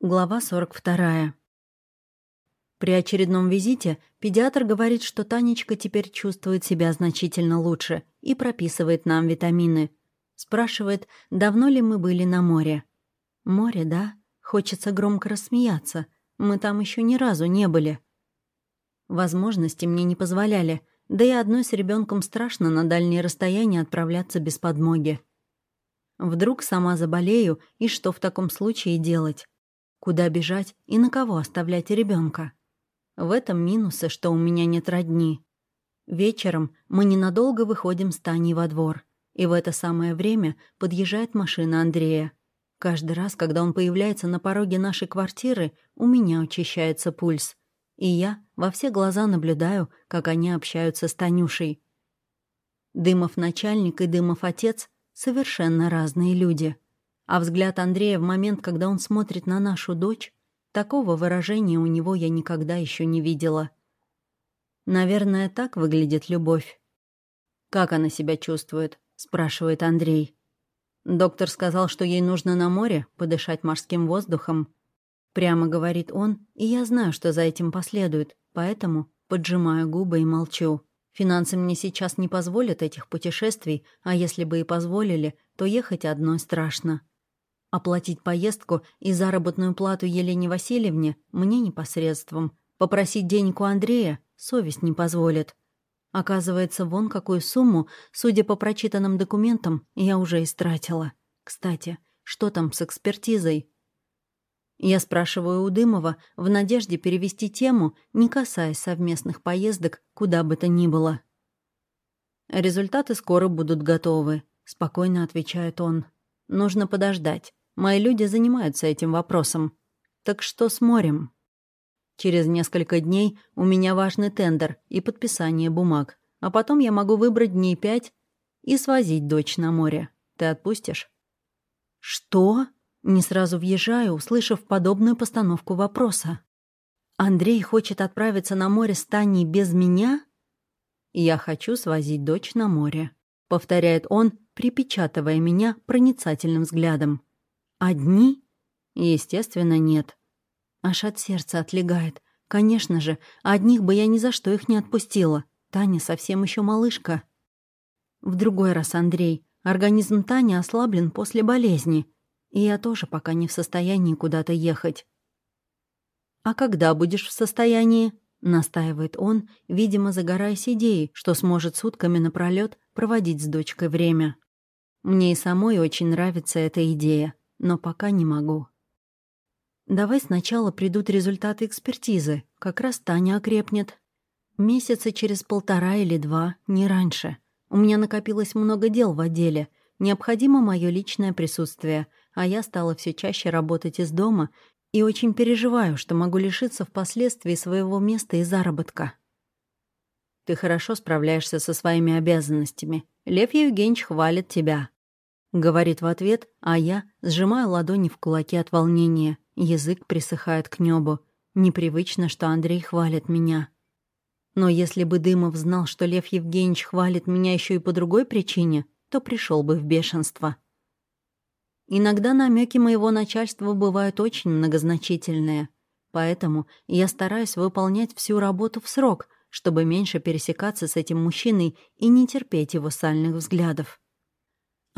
Глава 42. При очередном визите педиатр говорит, что Танечка теперь чувствует себя значительно лучше и прописывает нам витамины. Спрашивает, давно ли мы были на море. Море, да? Хочется громко рассмеяться. Мы там еще ни разу не были. Возможности мне не позволяли, да и одной с ребенком страшно на дальние расстояния отправляться без подмоги. Вдруг сама заболею, и что в таком случае делать? Куда бежать и на кого оставлять ребенка? В этом минусы, что у меня нет родни. Вечером мы ненадолго выходим с Таней во двор, и в это самое время подъезжает машина Андрея. Каждый раз, когда он появляется на пороге нашей квартиры, у меня учащается пульс. И я во все глаза наблюдаю, как они общаются с Танюшей. Дымов начальник и Дымов отец — совершенно разные люди — а взгляд Андрея в момент, когда он смотрит на нашу дочь, такого выражения у него я никогда еще не видела. Наверное, так выглядит любовь. «Как она себя чувствует?» — спрашивает Андрей. Доктор сказал, что ей нужно на море подышать морским воздухом. Прямо говорит он, и я знаю, что за этим последует, поэтому поджимаю губы и молчу. Финансы мне сейчас не позволят этих путешествий, а если бы и позволили, то ехать одной страшно. Оплатить поездку и заработную плату Елене Васильевне мне непосредством. Попросить денег у Андрея совесть не позволит. Оказывается, вон какую сумму, судя по прочитанным документам, я уже истратила. Кстати, что там с экспертизой? Я спрашиваю у Дымова в надежде перевести тему, не касаясь совместных поездок, куда бы то ни было. «Результаты скоро будут готовы», — спокойно отвечает он. «Нужно подождать. Мои люди занимаются этим вопросом. Так что с морем? Через несколько дней у меня важный тендер и подписание бумаг. А потом я могу выбрать дней пять и свозить дочь на море. Ты отпустишь? Что? Не сразу въезжаю, услышав подобную постановку вопроса. Андрей хочет отправиться на море с Таней без меня? Я хочу свозить дочь на море, повторяет он, припечатывая меня проницательным взглядом. Одни? Естественно, нет. Аж от сердца отлегает. Конечно же, одних бы я ни за что их не отпустила. Таня совсем еще малышка. В другой раз, Андрей, организм Тани ослаблен после болезни, и я тоже пока не в состоянии куда-то ехать. «А когда будешь в состоянии?» — настаивает он, видимо, загораясь идеей, что сможет сутками напролёт проводить с дочкой время. Мне и самой очень нравится эта идея но пока не могу. Давай сначала придут результаты экспертизы, как раз Таня окрепнет. Месяца через полтора или два, не раньше. У меня накопилось много дел в отделе, необходимо мое личное присутствие, а я стала все чаще работать из дома и очень переживаю, что могу лишиться впоследствии своего места и заработка. Ты хорошо справляешься со своими обязанностями. Лев Евгеньевич хвалит тебя. Говорит в ответ, а я сжимаю ладони в кулаки от волнения. Язык присыхает к небу. Непривычно, что Андрей хвалит меня. Но если бы Дымов знал, что Лев Евгеньевич хвалит меня еще и по другой причине, то пришел бы в бешенство. Иногда намеки моего начальства бывают очень многозначительные. Поэтому я стараюсь выполнять всю работу в срок, чтобы меньше пересекаться с этим мужчиной и не терпеть его сальных взглядов.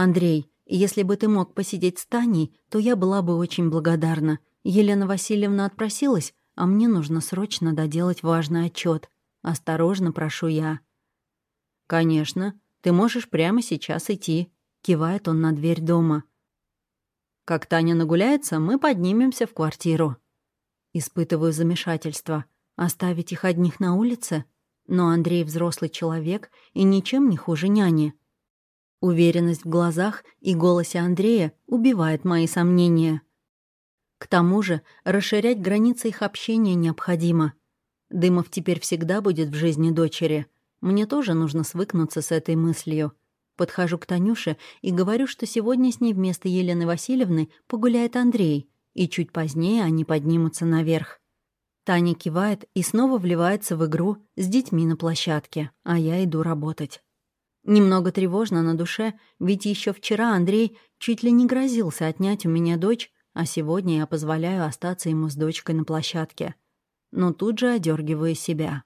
«Андрей, если бы ты мог посидеть с Таней, то я была бы очень благодарна. Елена Васильевна отпросилась, а мне нужно срочно доделать важный отчет. Осторожно прошу я». «Конечно, ты можешь прямо сейчас идти», — кивает он на дверь дома. «Как Таня нагуляется, мы поднимемся в квартиру». Испытываю замешательство. Оставить их одних на улице? Но Андрей взрослый человек и ничем не хуже няни. Уверенность в глазах и голосе Андрея убивает мои сомнения. К тому же расширять границы их общения необходимо. Дымов теперь всегда будет в жизни дочери. Мне тоже нужно свыкнуться с этой мыслью. Подхожу к Танюше и говорю, что сегодня с ней вместо Елены Васильевны погуляет Андрей, и чуть позднее они поднимутся наверх. Таня кивает и снова вливается в игру с детьми на площадке, а я иду работать. Немного тревожно на душе, ведь еще вчера Андрей чуть ли не грозился отнять у меня дочь, а сегодня я позволяю остаться ему с дочкой на площадке. Но тут же одергиваю себя.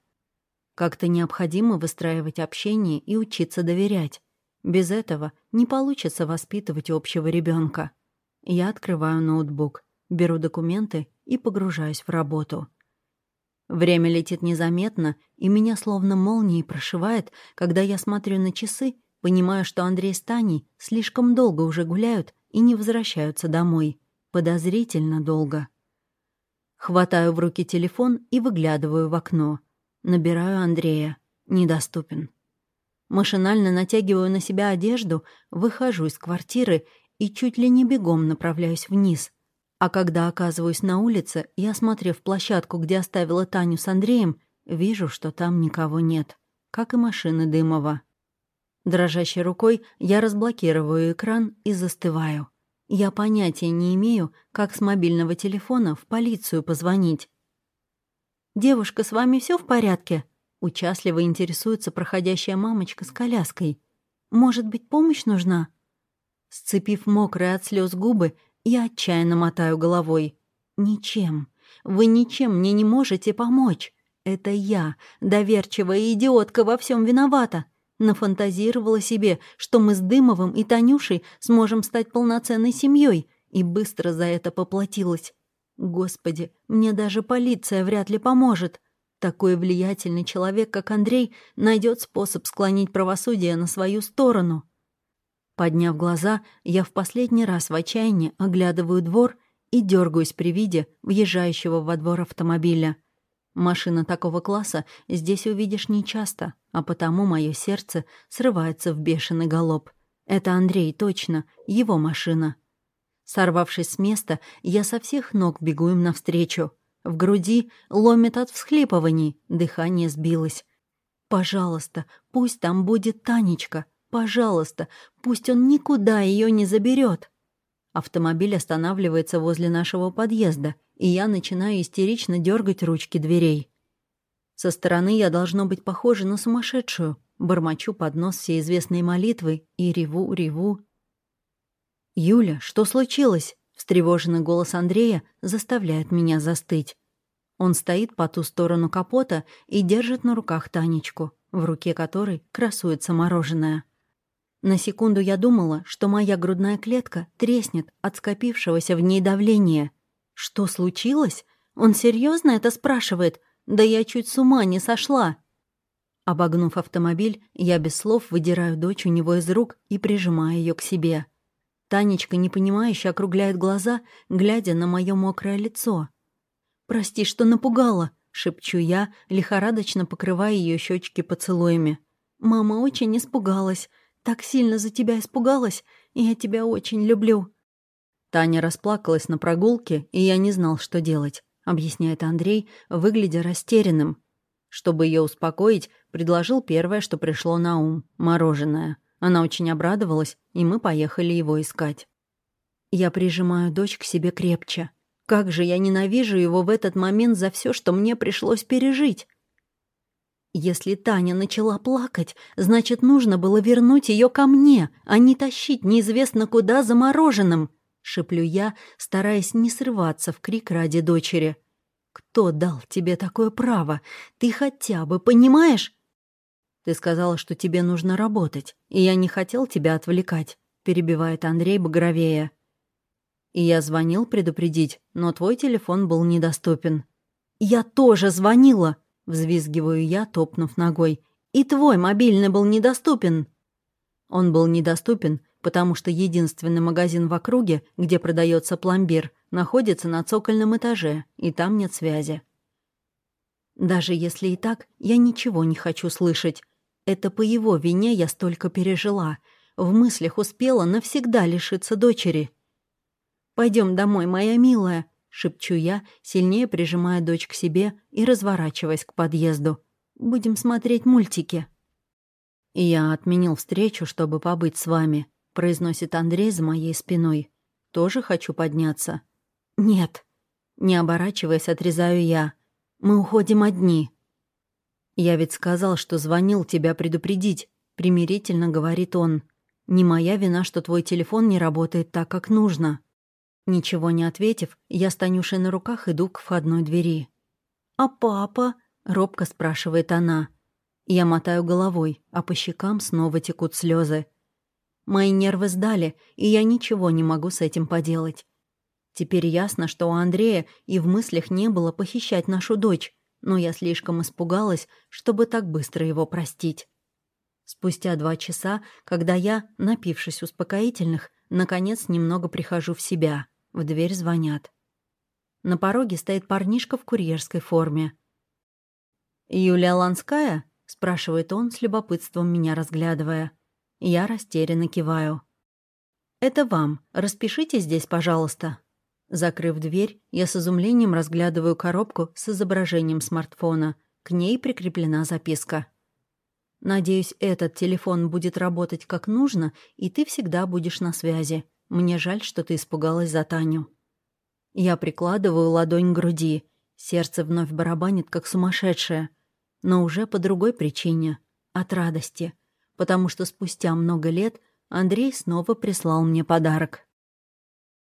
Как-то необходимо выстраивать общение и учиться доверять. Без этого не получится воспитывать общего ребенка. Я открываю ноутбук, беру документы и погружаюсь в работу. Время летит незаметно, и меня словно молнией прошивает, когда я смотрю на часы, понимаю, что Андрей с Таней слишком долго уже гуляют и не возвращаются домой. Подозрительно долго. Хватаю в руки телефон и выглядываю в окно. Набираю Андрея. Недоступен. Машинально натягиваю на себя одежду, выхожу из квартиры и чуть ли не бегом направляюсь вниз. А когда оказываюсь на улице и, осмотрев площадку, где оставила Таню с Андреем, вижу, что там никого нет, как и машины Дымова. Дрожащей рукой я разблокирую экран и застываю. Я понятия не имею, как с мобильного телефона в полицию позвонить. «Девушка, с вами все в порядке?» Участливо интересуется проходящая мамочка с коляской. «Может быть, помощь нужна?» Сцепив мокрые от слез губы, я отчаянно мотаю головой. «Ничем. Вы ничем мне не можете помочь. Это я, доверчивая идиотка, во всем виновата. Нафантазировала себе, что мы с Дымовым и Танюшей сможем стать полноценной семьей, и быстро за это поплатилась. Господи, мне даже полиция вряд ли поможет. Такой влиятельный человек, как Андрей, найдет способ склонить правосудие на свою сторону. Подняв глаза, я в последний раз в отчаянии оглядываю двор и дергаюсь при виде въезжающего во двор автомобиля. Машина такого класса здесь увидишь нечасто, а потому мое сердце срывается в бешеный галоп. Это Андрей, точно, его машина. Сорвавшись с места, я со всех ног бегу им навстречу. В груди ломит от всхлипываний, дыхание сбилось. «Пожалуйста, пусть там будет Танечка. Пожалуйста, пусть он никуда ее не заберет. Автомобиль останавливается возле нашего подъезда, и я начинаю истерично дергать ручки дверей. Со стороны я должно быть похожа на сумасшедшую. Бормочу под нос все известные молитвы и реву, реву. «Юля, что случилось?» Встревоженный голос Андрея заставляет меня застыть. Он стоит по ту сторону капота и держит на руках Танечку, в руке которой красуется мороженое. На секунду я думала, что моя грудная клетка треснет от скопившегося в ней давления. Что случилось? Он серьезно это спрашивает? Да я чуть с ума не сошла. Обогнув автомобиль, я без слов выдираю дочь у него из рук и прижимаю ее к себе. Танечка, непонимающе, округляет глаза, глядя на мое мокрое лицо. «Прости, что напугала», — шепчу я, лихорадочно покрывая ее щечки поцелуями. «Мама очень испугалась. Так сильно за тебя испугалась, и я тебя очень люблю». Таня расплакалась на прогулке, и я не знал, что делать, объясняет Андрей, выглядя растерянным. Чтобы ее успокоить, предложил первое, что пришло на ум — мороженое. Она очень обрадовалась, и мы поехали его искать. Я прижимаю дочь к себе крепче. Как же я ненавижу его в этот момент за все, что мне пришлось пережить. Если Таня начала плакать, значит, нужно было вернуть ее ко мне, а не тащить неизвестно куда замороженным. Шеплю я, стараясь не срываться в крик ради дочери. «Кто дал тебе такое право? Ты хотя бы понимаешь?» «Ты сказала, что тебе нужно работать, и я не хотел тебя отвлекать», — перебивает Андрей багровее. «И я звонил предупредить, но твой телефон был недоступен». «Я тоже звонила!» Взвизгиваю я, топнув ногой. «И твой мобильный был недоступен!» Он был недоступен, потому что единственный магазин в округе, где продается пломбир, находится на цокольном этаже, и там нет связи. Даже если и так, я ничего не хочу слышать. Это по его вине я столько пережила. В мыслях успела навсегда лишиться дочери. Пойдем домой, моя милая», шепчу я, сильнее прижимая дочь к себе и разворачиваясь к подъезду. «Будем смотреть мультики». «Я отменил встречу, чтобы побыть с вами», — произносит Андрей за моей спиной. «Тоже хочу подняться». «Нет». Не оборачиваясь, отрезаю я. «Мы уходим одни». «Я ведь сказал, что звонил тебя предупредить», — примирительно говорит он. «Не моя вина, что твой телефон не работает так, как нужно». Ничего не ответив, я с Танюшей на руках иду к входной двери. «А папа?» — робко спрашивает она. Я мотаю головой, а по щекам снова текут слезы. Мои нервы сдали, и я ничего не могу с этим поделать. Теперь ясно, что у Андрея и в мыслях не было похищать нашу дочь, но я слишком испугалась, чтобы так быстро его простить. Спустя два часа, когда я, напившись успокоительных, наконец немного прихожу в себя, в дверь звонят. На пороге стоит парнишка в курьерской форме. «Юлия Ланская?» — спрашивает он с любопытством меня разглядывая. Я растерянно киваю. «Это вам. Распишите здесь, пожалуйста». Закрыв дверь, я с изумлением разглядываю коробку с изображением смартфона. К ней прикреплена записка. «Надеюсь, этот телефон будет работать как нужно, и ты всегда будешь на связи. Мне жаль, что ты испугалась за Таню». Я прикладываю ладонь к груди. Сердце вновь барабанит, как сумасшедшее. Но уже по другой причине. От радости. Потому что спустя много лет Андрей снова прислал мне подарок.